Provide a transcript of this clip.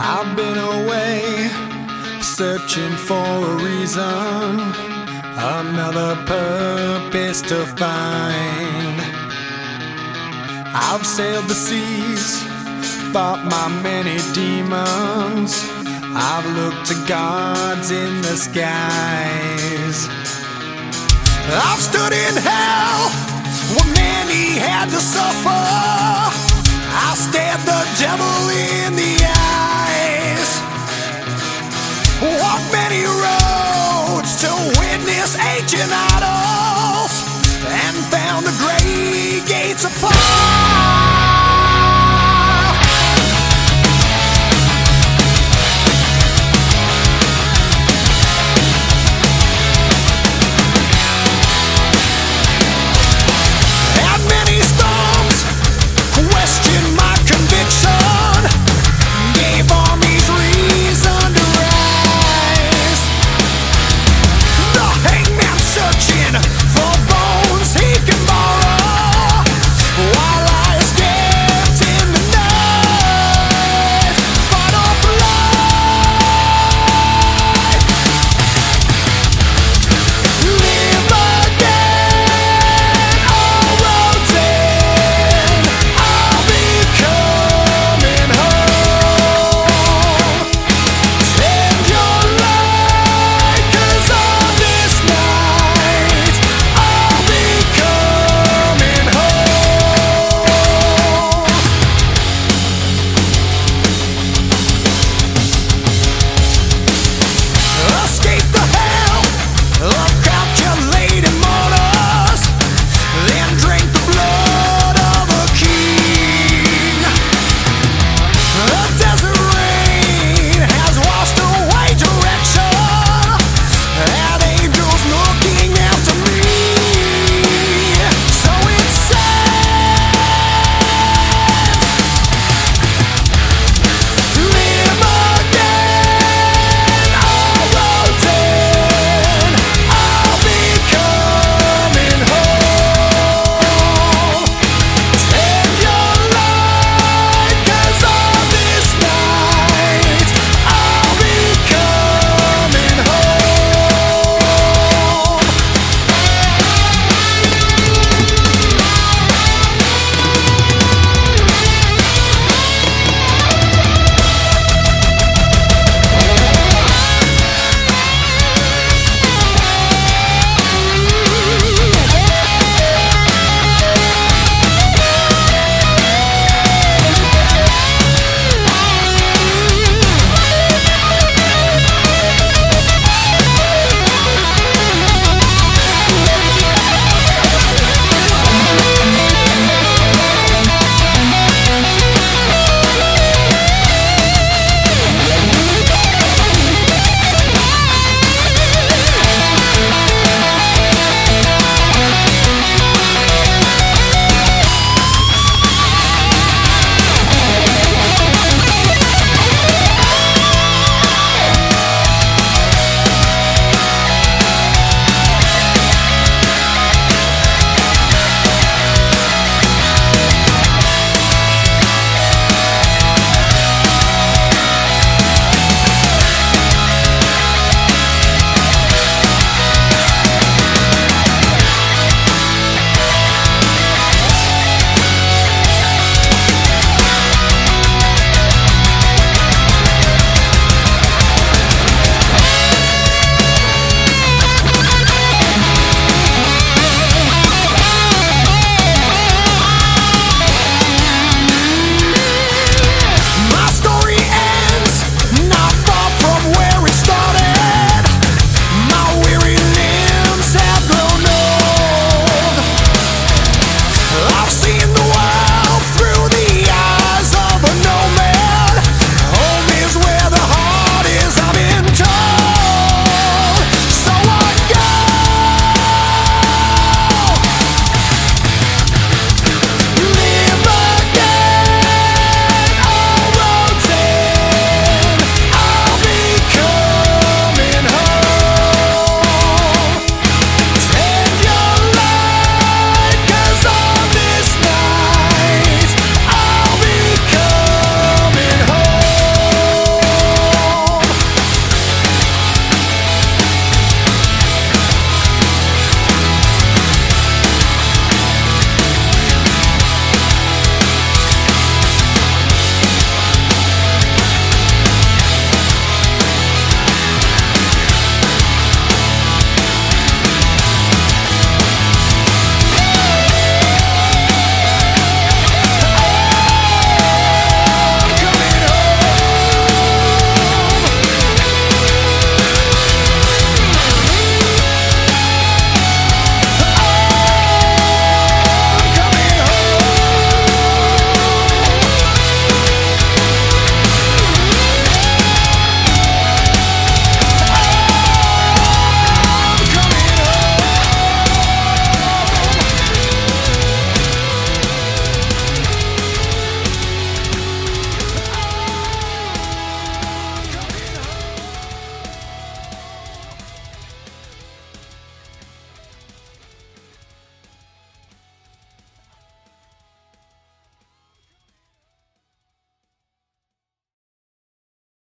I've been away, searching for a reason, another purpose to find. I've sailed the seas, fought my many demons. I've looked to gods in the skies. I've stood in hell where many had to suffer. Ancient a and